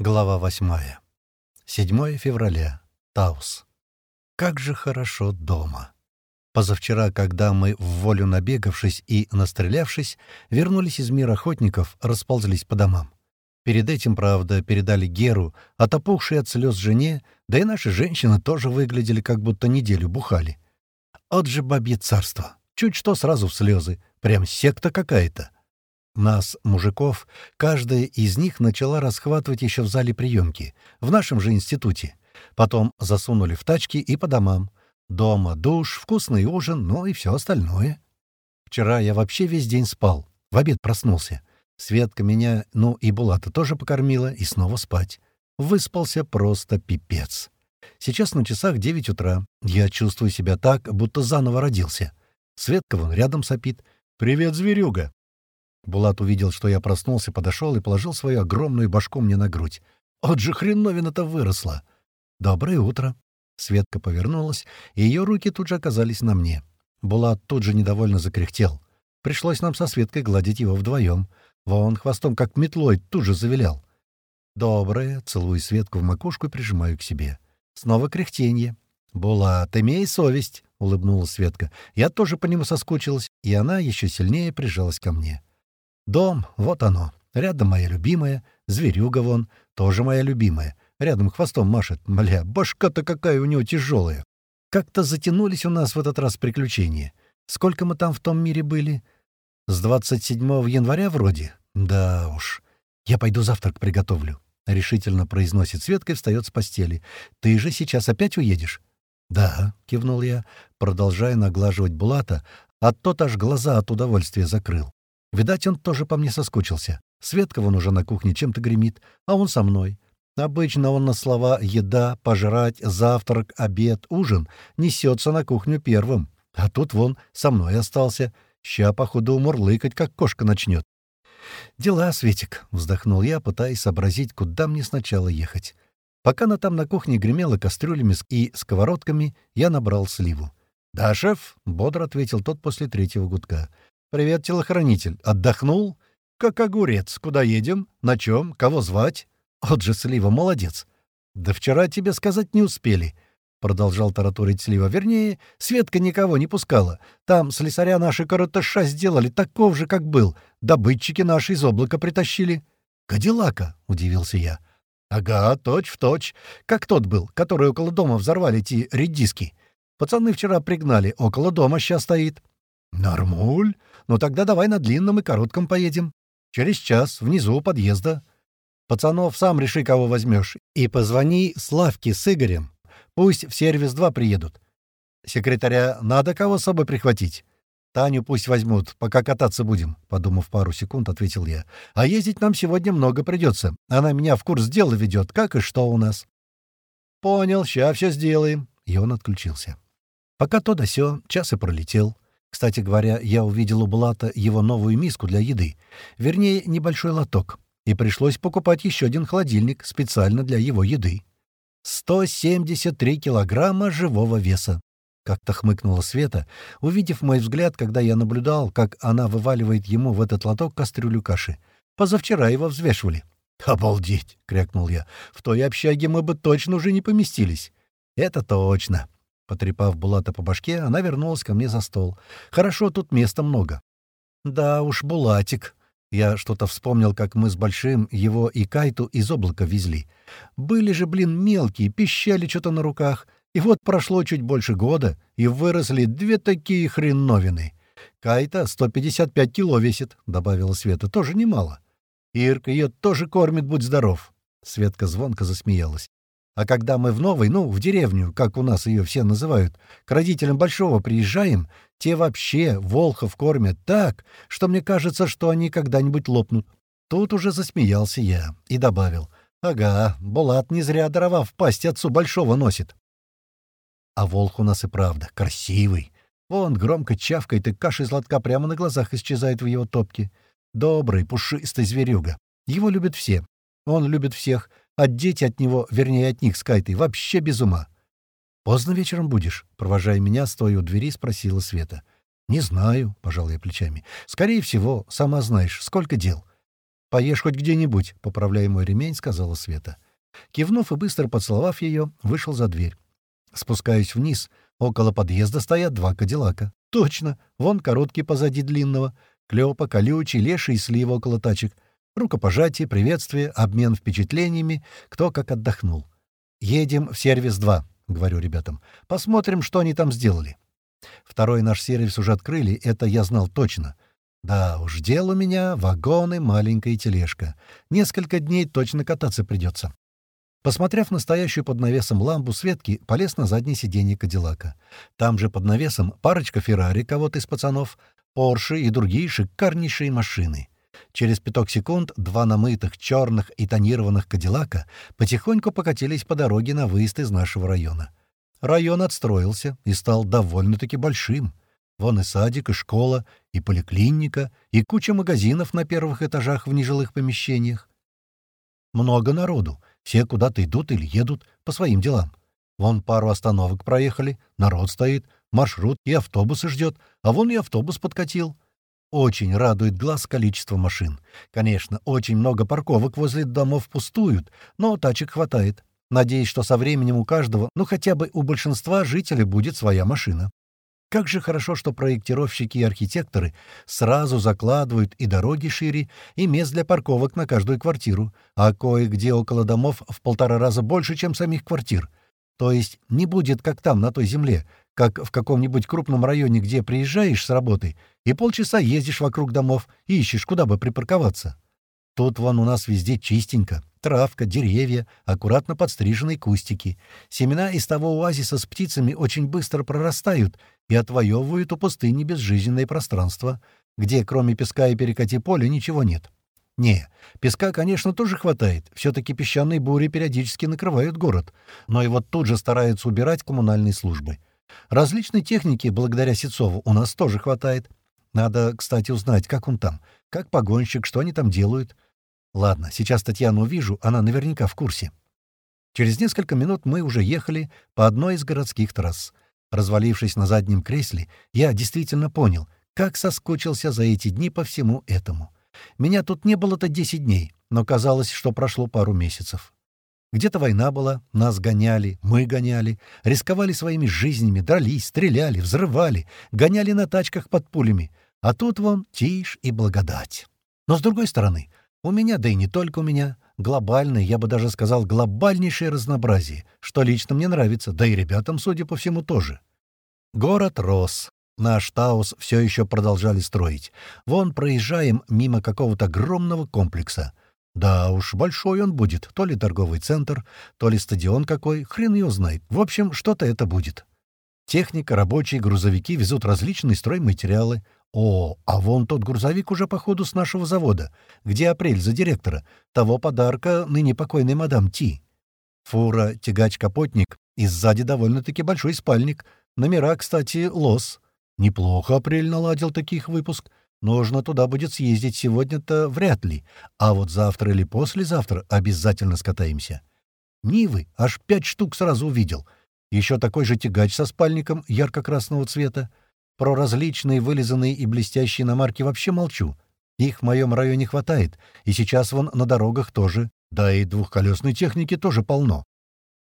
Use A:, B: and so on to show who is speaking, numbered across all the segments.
A: Глава восьмая. 7 февраля. Таус. Как же хорошо дома. Позавчера, когда мы, в волю набегавшись и настрелявшись, вернулись из мира охотников, расползлись по домам. Перед этим, правда, передали Геру, отопухшей от слез жене, да и наши женщины тоже выглядели, как будто неделю бухали. От же бабье царство. Чуть что сразу в слезы. Прям секта какая-то. Нас, мужиков, каждая из них начала расхватывать еще в зале приемки, в нашем же институте. Потом засунули в тачки и по домам. Дома душ, вкусный ужин, ну и все остальное. Вчера я вообще весь день спал, в обед проснулся. Светка меня, ну и Булата тоже покормила, и снова спать. Выспался просто пипец. Сейчас на часах 9 утра. Я чувствую себя так, будто заново родился. Светка вон рядом сопит. «Привет, зверюга!» Булат увидел, что я проснулся, подошел и положил свою огромную башку мне на грудь. «От же хреновина-то выросла!» «Доброе утро!» Светка повернулась, и ее руки тут же оказались на мне. Булат тут же недовольно закряхтел. Пришлось нам со Светкой гладить его вдвоем. Вон хвостом, как метлой, тут же завилял. «Доброе!» — целую Светку в макушку и прижимаю к себе. Снова кряхтенье. «Булат, имей совесть!» — улыбнулась Светка. Я тоже по нему соскучилась, и она еще сильнее прижалась ко мне. Дом, вот оно. Рядом моя любимая. Зверюга вон, тоже моя любимая. Рядом хвостом машет. Бля, башка-то какая у него тяжелая. Как-то затянулись у нас в этот раз приключения. Сколько мы там в том мире были? С 27 января вроде? Да уж. Я пойду завтрак приготовлю. — решительно произносит Светка и встает с постели. «Ты же сейчас опять уедешь?» «Да», — кивнул я, продолжая наглаживать Булата, а тот аж глаза от удовольствия закрыл. Видать, он тоже по мне соскучился. Светка вон уже на кухне чем-то гремит, а он со мной. Обычно он на слова «еда», «пожрать», «завтрак», «обед», «ужин» несется на кухню первым. А тут вон со мной остался. Ща, походу, мурлыкать, как кошка начнет. «Дела, Светик», — вздохнул я, пытаясь сообразить, куда мне сначала ехать. Пока она там на кухне гремела кастрюлями и сковородками, я набрал сливу. «Да, шеф», — бодро ответил тот после третьего гудка. «Привет, телохранитель. Отдохнул? Как огурец. Куда едем? На чем? Кого звать?» «Вот же Слива, молодец!» «Да вчера тебе сказать не успели», — продолжал тараторить Слива. «Вернее, Светка никого не пускала. Там слесаря наши коротыша сделали, таков же, как был. Добытчики наши из облака притащили». «Кадиллака», — удивился я. «Ага, точь в точь. Как тот был, который около дома взорвали эти редиски. Пацаны вчера пригнали, около дома сейчас стоит». «Нормуль? Ну тогда давай на длинном и коротком поедем. Через час, внизу у подъезда. Пацанов сам реши, кого возьмешь. И позвони Славке с Игорем. Пусть в сервис-2 приедут. Секретаря надо кого с собой прихватить? Таню пусть возьмут, пока кататься будем, — подумав пару секунд, ответил я. А ездить нам сегодня много придется. Она меня в курс дела ведет, как и что у нас. Понял, ща все сделаем. И он отключился. Пока то да сё, час и пролетел. Кстати говоря, я увидел у Блата его новую миску для еды. Вернее, небольшой лоток. И пришлось покупать еще один холодильник специально для его еды. 173 килограмма живого веса. Как-то хмыкнула Света, увидев мой взгляд, когда я наблюдал, как она вываливает ему в этот лоток кастрюлю каши. Позавчера его взвешивали. «Обалдеть!» — крякнул я. «В той общаге мы бы точно уже не поместились». «Это точно!» Потрепав Булата по башке, она вернулась ко мне за стол. «Хорошо, тут места много». «Да уж, Булатик». Я что-то вспомнил, как мы с Большим его и Кайту из облака везли. Были же, блин, мелкие, пищали что-то на руках. И вот прошло чуть больше года, и выросли две такие хреновины. Кайта 155 кило весит, — добавила Света, — тоже немало. Ирка ее тоже кормит, будь здоров. Светка звонко засмеялась. А когда мы в новой, ну, в деревню, как у нас ее все называют, к родителям Большого приезжаем, те вообще волхов кормят так, что мне кажется, что они когда-нибудь лопнут. Тут уже засмеялся я и добавил. Ага, Булат не зря дрова в пасть отцу Большого носит. А волх у нас и правда красивый. Вон громко чавкает, и каша из лотка прямо на глазах исчезает в его топке. Добрый, пушистый зверюга. Его любят все. Он любит всех — а дети от него, вернее, от них с Кайтой, вообще без ума. «Поздно вечером будешь?» — провожая меня, стоя у двери, спросила Света. «Не знаю», — пожал я плечами. «Скорее всего, сама знаешь, сколько дел». поешь хоть где-нибудь», — поправляя мой ремень, сказала Света. Кивнув и быстро поцеловав ее, вышел за дверь. Спускаюсь вниз. Около подъезда стоят два кадиллака. Точно, вон короткий позади длинного. Клёпа, колючий, леший и слива около тачек. Рукопожатие, приветствие, обмен впечатлениями, кто как отдохнул. «Едем в сервис 2», — говорю ребятам. «Посмотрим, что они там сделали». Второй наш сервис уже открыли, это я знал точно. Да уж, дел у меня вагоны, маленькая тележка. Несколько дней точно кататься придется. Посмотрев на стоящую под навесом лампу Светки, полез на заднее сиденье Кадиллака. Там же под навесом парочка Феррари кого-то из пацанов, Порше и другие шикарнейшие машины. Через пяток секунд два намытых, черных и тонированных Кадиллака потихоньку покатились по дороге на выезд из нашего района. Район отстроился и стал довольно-таки большим. Вон и садик, и школа, и поликлиника, и куча магазинов на первых этажах в нежилых помещениях. Много народу. Все куда-то идут или едут по своим делам. Вон пару остановок проехали, народ стоит, маршрут и автобусы ждет, а вон и автобус подкатил. Очень радует глаз количество машин. Конечно, очень много парковок возле домов пустуют, но тачек хватает. Надеюсь, что со временем у каждого, ну хотя бы у большинства жителей будет своя машина. Как же хорошо, что проектировщики и архитекторы сразу закладывают и дороги шире, и мест для парковок на каждую квартиру, а кое-где около домов в полтора раза больше, чем самих квартир. То есть не будет, как там, на той земле, как в каком-нибудь крупном районе, где приезжаешь с работы и полчаса ездишь вокруг домов и ищешь, куда бы припарковаться. Тут вон у нас везде чистенько. Травка, деревья, аккуратно подстриженные кустики. Семена из того оазиса с птицами очень быстро прорастают и отвоевывают у пустыни безжизненное пространство, где кроме песка и перекати поля ничего нет. Не, песка, конечно, тоже хватает. Все-таки песчаные бури периодически накрывают город. Но и вот тут же стараются убирать коммунальные службы. Различной техники, благодаря Сецову, у нас тоже хватает. Надо, кстати, узнать, как он там, как погонщик, что они там делают. Ладно, сейчас Татьяну увижу, она наверняка в курсе. Через несколько минут мы уже ехали по одной из городских трасс. Развалившись на заднем кресле, я действительно понял, как соскучился за эти дни по всему этому. Меня тут не было-то 10 дней, но казалось, что прошло пару месяцев. Где-то война была, нас гоняли, мы гоняли, рисковали своими жизнями, дрались, стреляли, взрывали, гоняли на тачках под пулями. А тут вон тишь и благодать. Но с другой стороны, у меня, да и не только у меня, глобальное, я бы даже сказал, глобальнейшее разнообразие, что лично мне нравится, да и ребятам, судя по всему, тоже. Город рос. Наш Таус все еще продолжали строить. Вон проезжаем мимо какого-то огромного комплекса — да уж, большой он будет. То ли торговый центр, то ли стадион какой, хрен ее знает. В общем, что-то это будет. Техника, рабочие, грузовики везут различные стройматериалы. О, а вон тот грузовик уже, походу, с нашего завода. Где апрель за директора? Того подарка ныне покойной мадам Ти. Фура, тягач-капотник и сзади довольно-таки большой спальник. Номера, кстати, лос. Неплохо апрель наладил таких выпуск. Нужно туда будет съездить сегодня-то вряд ли, а вот завтра или послезавтра обязательно скатаемся. Нивы аж пять штук сразу увидел. Еще такой же тягач со спальником ярко-красного цвета. Про различные вылизанные и блестящие иномарки вообще молчу. Их в моем районе хватает, и сейчас вон на дорогах тоже, да и двухколесной техники тоже полно.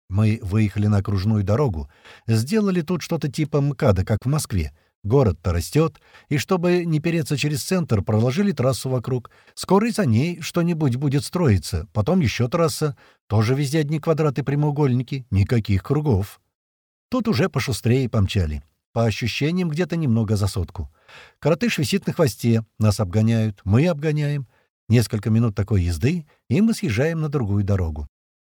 A: Мы выехали на окружную дорогу, сделали тут что-то типа МКАДа, как в Москве, Город-то растет, и чтобы не переться через центр, проложили трассу вокруг. Скоро и за ней что-нибудь будет строиться. Потом еще трасса. Тоже везде одни квадраты-прямоугольники. Никаких кругов. Тут уже пошустрее помчали. По ощущениям, где-то немного за сотку. Коротыш висит на хвосте. Нас обгоняют. Мы обгоняем. Несколько минут такой езды, и мы съезжаем на другую дорогу.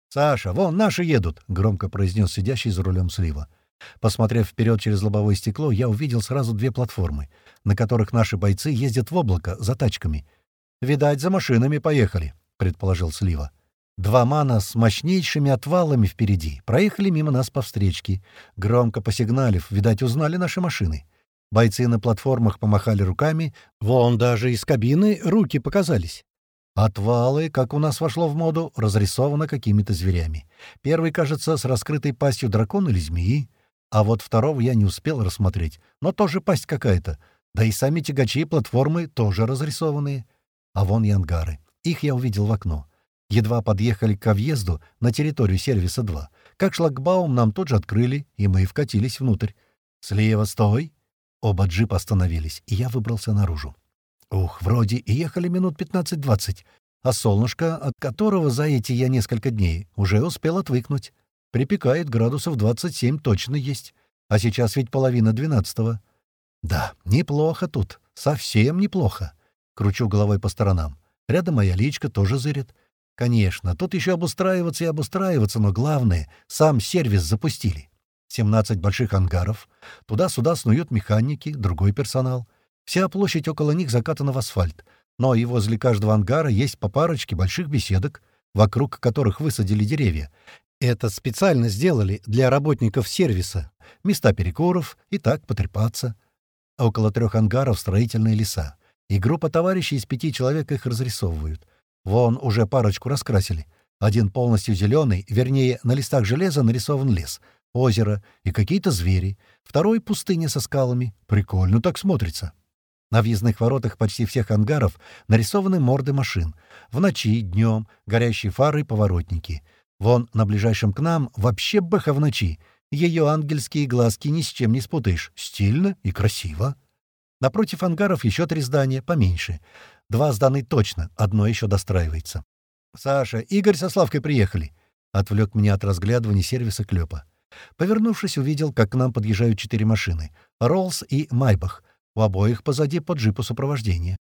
A: «Саша, вон наши едут!» — громко произнес сидящий за рулем слива. Посмотрев вперед через лобовое стекло, я увидел сразу две платформы, на которых наши бойцы ездят в облако за тачками. «Видать, за машинами поехали», — предположил Слива. Два мана с мощнейшими отвалами впереди проехали мимо нас по встречке, громко посигналив, видать, узнали наши машины. Бойцы на платформах помахали руками, вон даже из кабины руки показались. Отвалы, как у нас вошло в моду, разрисованы какими-то зверями. Первый, кажется, с раскрытой пастью дракона или змеи, а вот второго я не успел рассмотреть, но тоже пасть какая-то. Да и сами тягачи и платформы тоже разрисованные. А вон и ангары. Их я увидел в окно. Едва подъехали к въезду на территорию сервиса 2, как шлагбаум нам тут же открыли, и мы вкатились внутрь. «Слева стой!» Оба джипа остановились, и я выбрался наружу. Ух, вроде и ехали минут 15-20, а солнышко, от которого за эти я несколько дней уже успел отвыкнуть. Припекает градусов 27 точно есть, а сейчас ведь половина двенадцатого. Да, неплохо тут, совсем неплохо. Кручу головой по сторонам. Рядом моя личка тоже зырит. Конечно, тут еще обустраиваться и обустраиваться, но главное, сам сервис запустили. 17 больших ангаров. Туда-сюда снуют механики, другой персонал. Вся площадь около них закатана в асфальт. Но и возле каждого ангара есть по парочке больших беседок, вокруг которых высадили деревья. Это специально сделали для работников сервиса. Места перекуров и так потрепаться. А около трех ангаров строительные леса. И группа товарищей из пяти человек их разрисовывают. Вон уже парочку раскрасили. Один полностью зеленый, вернее, на листах железа нарисован лес, озеро и какие-то звери. Второй — пустыня со скалами. Прикольно так смотрится. На въездных воротах почти всех ангаров нарисованы морды машин. В ночи, днем, горящие фары и поворотники. Вон на ближайшем к нам вообще бэха в ночи. Ее ангельские глазки ни с чем не спутаешь. Стильно и красиво. Напротив ангаров еще три здания, поменьше. Два сданы точно, одно еще достраивается. «Саша, Игорь со Славкой приехали», — отвлек меня от разглядывания сервиса Клёпа. Повернувшись, увидел, как к нам подъезжают четыре машины — «Роллс» и «Майбах». У обоих позади по джипу сопровождения.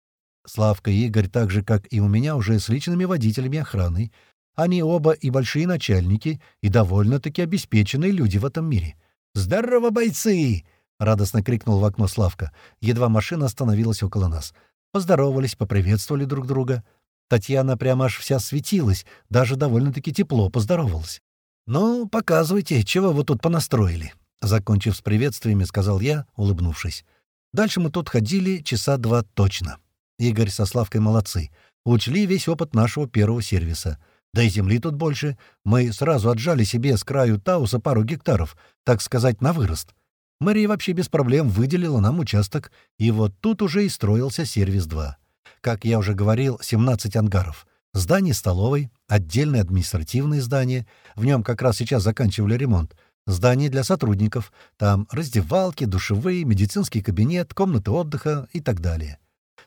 A: Славка и Игорь, так же, как и у меня, уже с личными водителями охраны. Они оба и большие начальники, и довольно-таки обеспеченные люди в этом мире. «Здорово, бойцы!» — радостно крикнул в окно Славка. Едва машина остановилась около нас. Поздоровались, поприветствовали друг друга. Татьяна прямо аж вся светилась, даже довольно-таки тепло поздоровалась. «Ну, показывайте, чего вы тут понастроили», — закончив с приветствиями, сказал я, улыбнувшись. Дальше мы тут ходили часа два точно. Игорь со Славкой молодцы. Учли весь опыт нашего первого сервиса. Да и земли тут больше. Мы сразу отжали себе с краю Тауса пару гектаров, так сказать, на вырост. Мэрия вообще без проблем выделила нам участок, и вот тут уже и строился сервис-2. Как я уже говорил, 17 ангаров. Здание столовой, отдельное административное здание, в нем как раз сейчас заканчивали ремонт, здание для сотрудников, там раздевалки, душевые, медицинский кабинет, комнаты отдыха и так далее.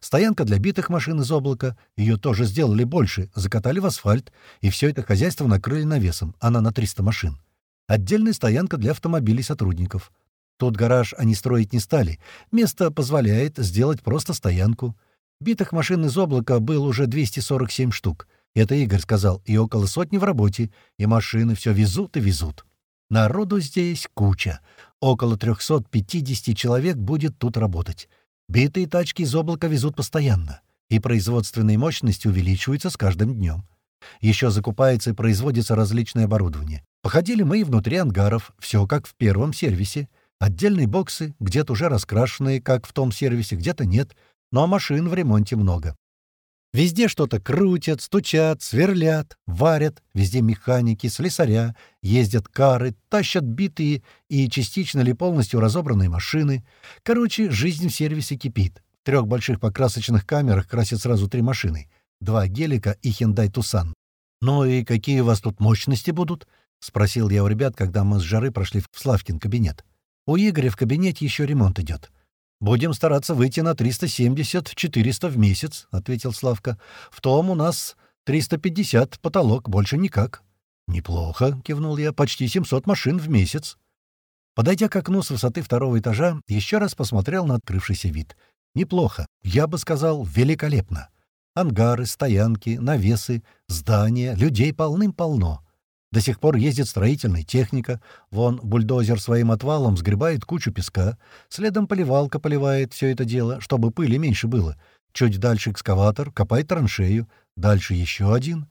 A: Стоянка для битых машин из облака, ее тоже сделали больше, закатали в асфальт, и все это хозяйство накрыли навесом, она на 300 машин. Отдельная стоянка для автомобилей сотрудников. Тот гараж они строить не стали. Место позволяет сделать просто стоянку. Битых машин из облака было уже 247 штук. Это Игорь сказал, и около сотни в работе, и машины все везут и везут. Народу здесь куча. Около 350 человек будет тут работать. Битые тачки из облака везут постоянно, и производственные мощности увеличиваются с каждым днем. Еще закупается и производится различное оборудование. Походили мы и внутри ангаров, все как в первом сервисе — Отдельные боксы, где-то уже раскрашенные, как в том сервисе, где-то нет, но машин в ремонте много. Везде что-то крутят, стучат, сверлят, варят, везде механики, слесаря, ездят кары, тащат битые и частично или полностью разобранные машины. Короче, жизнь в сервисе кипит. В трех больших покрасочных камерах красят сразу три машины. Два гелика и Hyundai Tucson. «Ну и какие у вас тут мощности будут?» — спросил я у ребят, когда мы с жары прошли в Славкин кабинет. У Игоря в кабинете еще ремонт идет. «Будем стараться выйти на 370-400 в месяц», — ответил Славка. «В том у нас 350 потолок, больше никак». «Неплохо», — кивнул я, — «почти 700 машин в месяц». Подойдя к окну с высоты второго этажа, еще раз посмотрел на открывшийся вид. Неплохо, я бы сказал, великолепно. Ангары, стоянки, навесы, здания, людей полным-полно. До сих пор ездит строительная техника. Вон бульдозер своим отвалом сгребает кучу песка. Следом поливалка поливает все это дело, чтобы пыли меньше было. Чуть дальше экскаватор копает траншею. Дальше еще один.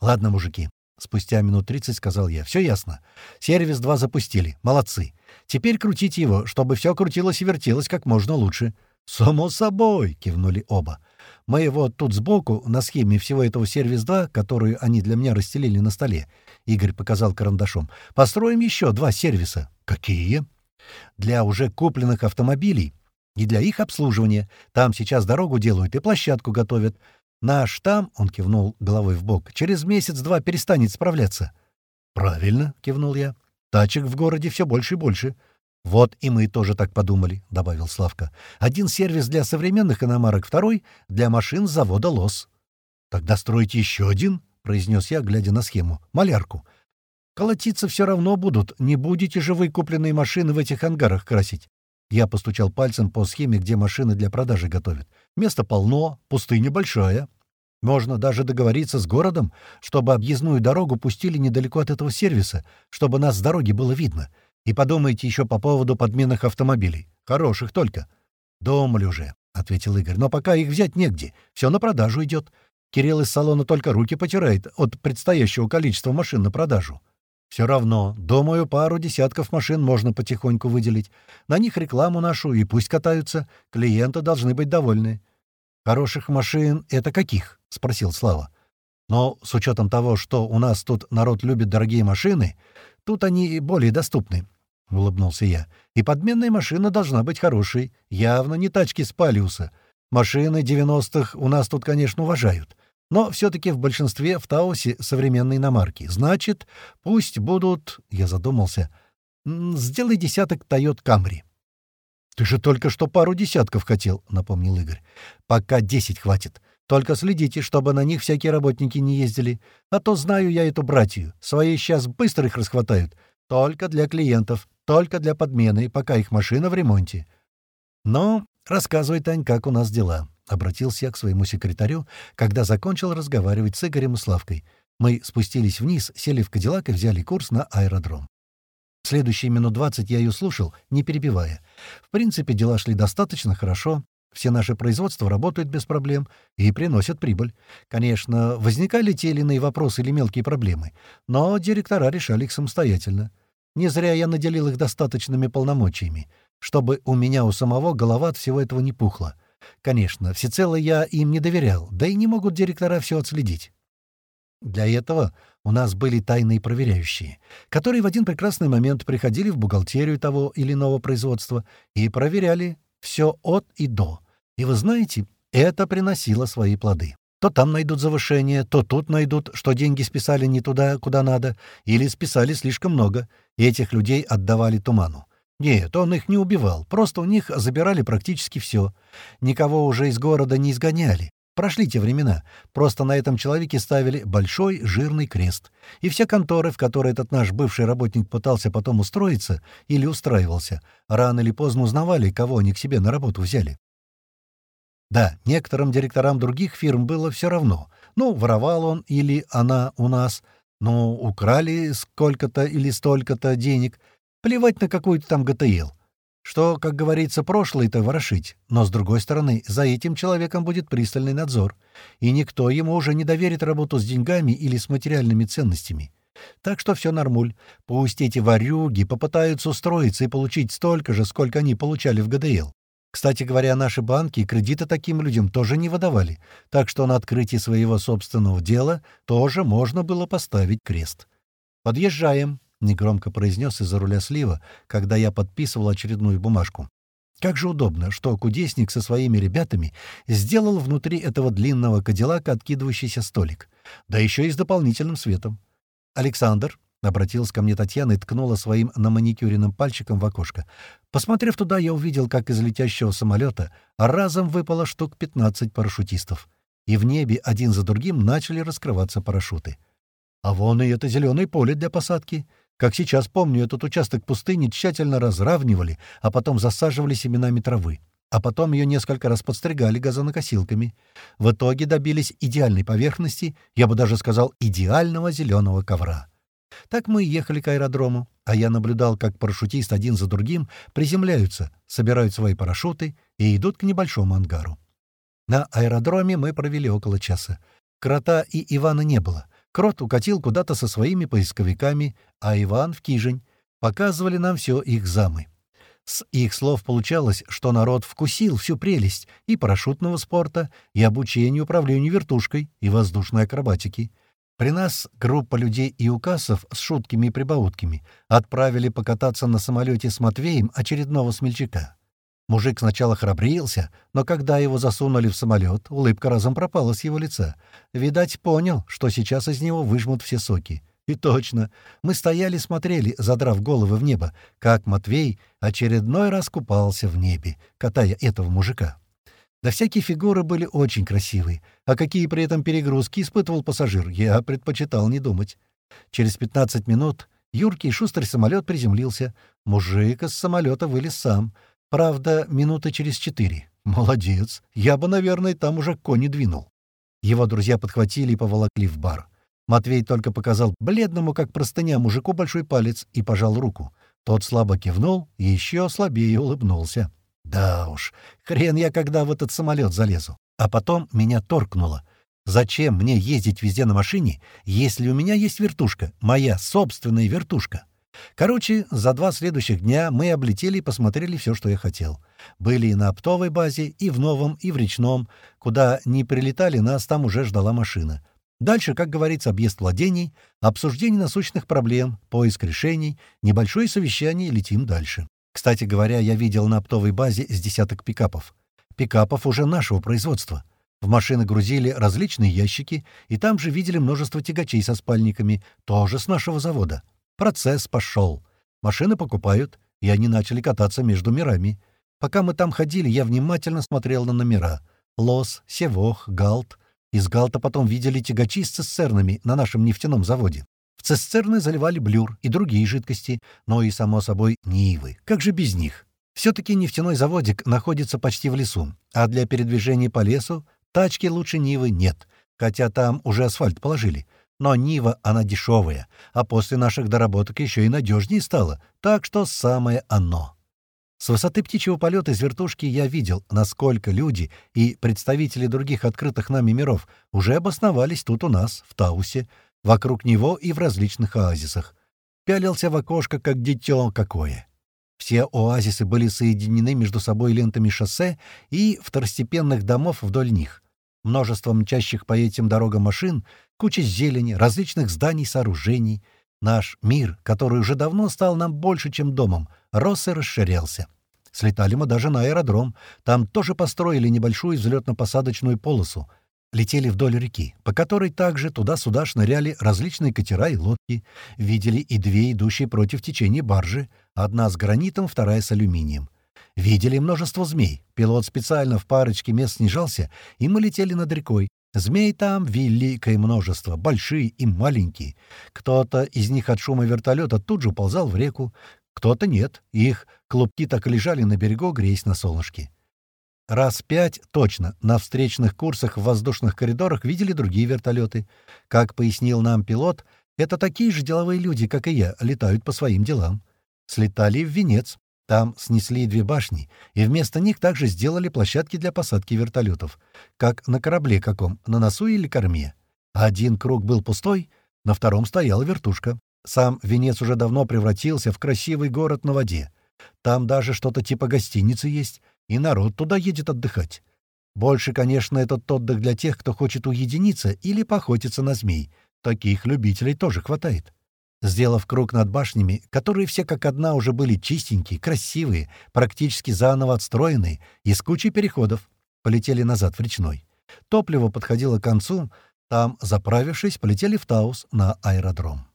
A: Ладно, мужики. Спустя минут тридцать сказал я. Все ясно. Сервис 2 запустили. Молодцы. Теперь крутите его, чтобы все крутилось и вертелось как можно лучше. «Само собой!» — кивнули оба. Мы вот тут сбоку, на схеме всего этого сервис-2, которую они для меня расстелили на столе, Игорь показал карандашом, построим еще два сервиса. Какие? Для уже купленных автомобилей и для их обслуживания. Там сейчас дорогу делают и площадку готовят. Наш там, — он кивнул головой в бок, — через месяц-два перестанет справляться. «Правильно», — кивнул я. «Тачек в городе все больше и больше». «Вот и мы тоже так подумали», — добавил Славка. «Один сервис для современных иномарок, второй — для машин завода «Лос». «Тогда стройте еще один», — произнес я, глядя на схему. «Малярку. Колотиться все равно будут. Не будете же вы купленные машины в этих ангарах красить. Я постучал пальцем по схеме, где машины для продажи готовят. Места полно, пустыня большая. Можно даже договориться с городом, чтобы объездную дорогу пустили недалеко от этого сервиса, чтобы нас с дороги было видно. И подумайте еще по поводу подменных автомобилей. Хороших только. «Думали уже», — ответил Игорь. «Но пока их взять негде. Все на продажу идет. Кирилл из салона только руки потирает от предстоящего количества машин на продажу. Все равно, думаю, пару десятков машин можно потихоньку выделить. На них рекламу нашу, и пусть катаются. Клиенты должны быть довольны. «Хороших машин — это каких?» — спросил Слава. «Но с учетом того, что у нас тут народ любит дорогие машины, тут они более доступны», — улыбнулся я. «И подменная машина должна быть хорошей. Явно не тачки с Палиуса. Машины 90-х у нас тут, конечно, уважают. Но все-таки в большинстве в Таусе современные иномарки. Значит, пусть будут... Я задумался. Сделай десяток Тойот Камри. «Ты же только что пару десятков хотел», — напомнил Игорь. «Пока десять хватит. Только следите, чтобы на них всякие работники не ездили. А то знаю я эту братью. Свои сейчас быстро их расхватают. Только для клиентов, только для подмены, пока их машина в ремонте». «Ну, рассказывай, Тань, как у нас дела?» Обратился я к своему секретарю, когда закончил разговаривать с Игорем и Славкой. Мы спустились вниз, сели в Кадиллак и взяли курс на аэродром. Следующие минут двадцать я ее слушал, не перебивая. В принципе, дела шли достаточно хорошо. Все наши производства работают без проблем и приносят прибыль. Конечно, возникали те или иные вопросы или мелкие проблемы, но директора решали их самостоятельно. Не зря я наделил их достаточными полномочиями, чтобы у меня у самого голова от всего этого не пухла. Конечно, всецело я им не доверял, да и не могут директора все отследить. Для этого у нас были тайные проверяющие, которые в один прекрасный момент приходили в бухгалтерию того или иного производства и проверяли все от и до. И вы знаете, это приносило свои плоды. То там найдут завышение, то тут найдут, что деньги списали не туда, куда надо, или списали слишком много, и этих людей отдавали туману. Нет, он их не убивал, просто у них забирали практически все. Никого уже из города не изгоняли. Прошли те времена. Просто на этом человеке ставили большой жирный крест. И все конторы, в которые этот наш бывший работник пытался потом устроиться или устраивался, рано или поздно узнавали, кого они к себе на работу взяли. Да, некоторым директорам других фирм было все равно. Ну, воровал он или она у нас, ну, украли сколько-то или столько-то денег — Плевать на какую-то там ГТЛ. Что, как говорится, прошлое-то ворошить. Но, с другой стороны, за этим человеком будет пристальный надзор. И никто ему уже не доверит работу с деньгами или с материальными ценностями. Так что все нормуль. Пусть эти ворюги попытаются устроиться и получить столько же, сколько они получали в ГДЛ. Кстати говоря, наши банки кредиты таким людям тоже не выдавали, так что на открытии своего собственного дела тоже можно было поставить крест. «Подъезжаем», — негромко произнес из-за руля слива, когда я подписывал очередную бумажку. Как же удобно, что кудесник со своими ребятами сделал внутри этого длинного кадиллака откидывающийся столик, да еще и с дополнительным светом. «Александр», — обратилась ко мне Татьяна и ткнула своим наманикюренным пальчиком в окошко. Посмотрев туда, я увидел, как из летящего самолета разом выпало штук 15 парашютистов, и в небе один за другим начали раскрываться парашюты. А вон и это зеленое поле для посадки — как сейчас помню, этот участок пустыни тщательно разравнивали, а потом засаживали семенами травы. А потом ее несколько раз подстригали газонокосилками. В итоге добились идеальной поверхности, я бы даже сказал, идеального зеленого ковра. Так мы ехали к аэродрому, а я наблюдал, как парашютисты один за другим приземляются, собирают свои парашюты и идут к небольшому ангару. На аэродроме мы провели около часа. Крота и Ивана не было. Крот укатил куда-то со своими поисковиками, а Иван в Кижень. Показывали нам все их замы. С их слов получалось, что народ вкусил всю прелесть и парашютного спорта, и обучения управлению вертушкой, и воздушной акробатики. При нас группа людей и указов с шутками и прибаутками отправили покататься на самолете с Матвеем очередного смельчака. Мужик сначала храбрился, но когда его засунули в самолет, улыбка разом пропала с его лица. Видать, понял, что сейчас из него выжмут все соки. И точно. Мы стояли смотрели, задрав головы в небо, как Матвей очередной раз купался в небе, катая этого мужика. Да всякие фигуры были очень красивые, а какие при этом перегрузки испытывал пассажир, я предпочитал не думать. Через 15 минут юркий шустрый самолет приземлился. Мужик из самолета вылез сам. Правда, минуты через четыре. Молодец. Я бы, наверное, там уже кони двинул. Его друзья подхватили и поволокли в бар. Матвей только показал бледному, как простыня, мужику большой палец и пожал руку. Тот слабо кивнул и еще слабее улыбнулся. Да уж, хрен я когда в этот самолет залезу. А потом меня торкнуло. Зачем мне ездить везде на машине, если у меня есть вертушка, моя собственная вертушка? Короче, за два следующих дня мы облетели и посмотрели все, что я хотел. Были и на оптовой базе, и в Новом, и в Речном. Куда не прилетали, нас там уже ждала машина. Дальше, как говорится, объезд владений, обсуждение насущных проблем, поиск решений, небольшое совещание и летим дальше. Кстати говоря, я видел на оптовой базе с десяток пикапов. Пикапов уже нашего производства. В машины грузили различные ящики, и там же видели множество тягачей со спальниками, тоже с нашего завода. Процесс пошел. Машины покупают, и они начали кататься между мирами. Пока мы там ходили, я внимательно смотрел на номера. Лос, Севох, Галт. Из Галта потом видели тягачи с цистернами на нашем нефтяном заводе. В цистерны заливали блюр и другие жидкости, но и, само собой, Нивы. Как же без них? Все-таки нефтяной заводик находится почти в лесу, а для передвижения по лесу тачки лучше Нивы нет, хотя там уже асфальт положили. Но Нива, она дешевая, а после наших доработок еще и надежнее стала, так что самое оно. С высоты птичьего полета из вертушки я видел, насколько люди и представители других открытых нами миров уже обосновались тут у нас, в Таусе, вокруг него и в различных оазисах. Пялился в окошко, как дитё какое. Все оазисы были соединены между собой лентами шоссе и второстепенных домов вдоль них. Множество мчащих по этим дорогам машин, куча зелени, различных зданий, сооружений. Наш мир, который уже давно стал нам больше, чем домом, рос и расширялся. Слетали мы даже на аэродром. Там тоже построили небольшую взлетно-посадочную полосу — летели вдоль реки, по которой также туда-сюда шныряли различные катера и лодки, видели и две идущие против течения баржи, одна с гранитом, вторая с алюминием. Видели множество змей. Пилот специально в парочке мест снижался, и мы летели над рекой. Змей там великое множество, большие и маленькие. Кто-то из них от шума вертолета тут же уползал в реку, кто-то нет, их клубки так лежали на берегу, греясь на солнышке. Раз пять точно на встречных курсах в воздушных коридорах видели другие вертолеты. Как пояснил нам пилот, это такие же деловые люди, как и я, летают по своим делам. Слетали в Венец. Там снесли две башни, и вместо них также сделали площадки для посадки вертолетов, как на корабле каком, на носу или корме. Один круг был пустой, на втором стояла вертушка. Сам Венец уже давно превратился в красивый город на воде. Там даже что-то типа гостиницы есть, и народ туда едет отдыхать. Больше, конечно, этот отдых для тех, кто хочет уединиться или поохотиться на змей. Таких любителей тоже хватает. Сделав круг над башнями, которые все как одна уже были чистенькие, красивые, практически заново отстроенные, и с кучей переходов, полетели назад в речной. Топливо подходило к концу, там, заправившись, полетели в Таус на аэродром.